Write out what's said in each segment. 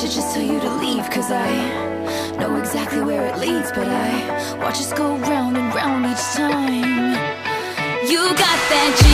should just tell you to leave Cause I know exactly where it leads But I watch us go round and round each time. You got that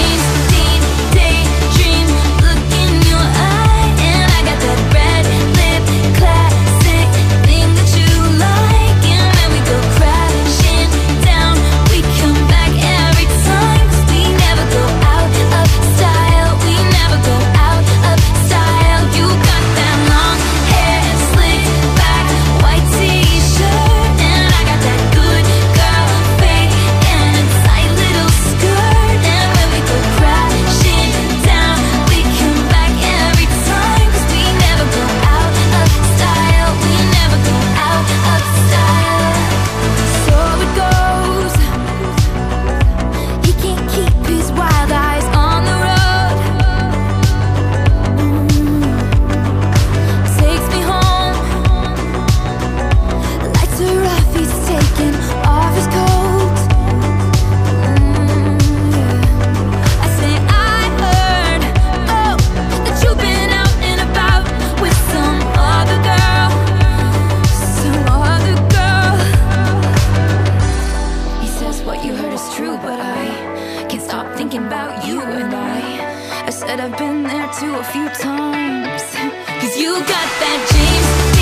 I've been there too a few times. Cause you got that James